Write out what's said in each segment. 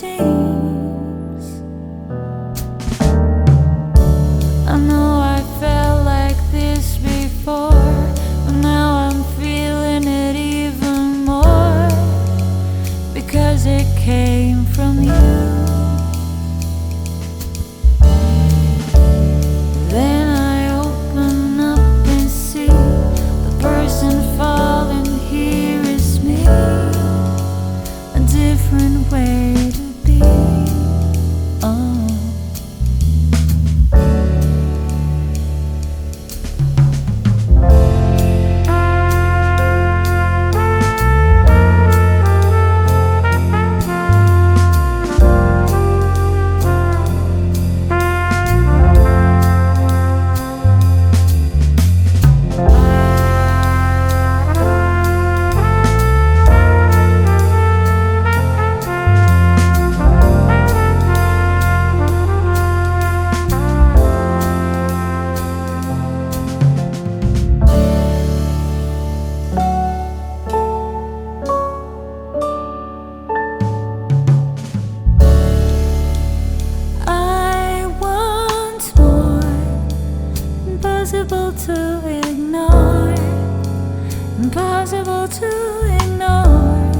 seems. I know I felt like this before, but now I'm feeling it even more because it came from you. Then I open up and see the person falling here is me. A different way Impossible to ignore. Impossible to ignore.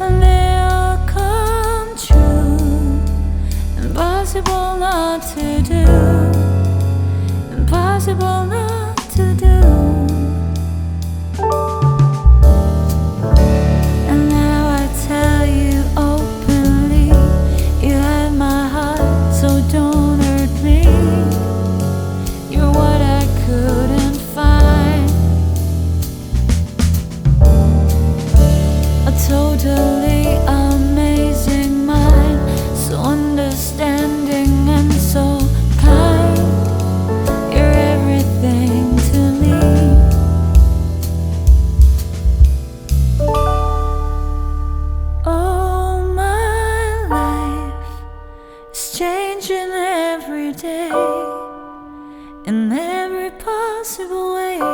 And they'll come true. Impossible not to totally amazing mind, so understanding and so kind. You're everything to me. Oh, my life is changing every day in every possible way.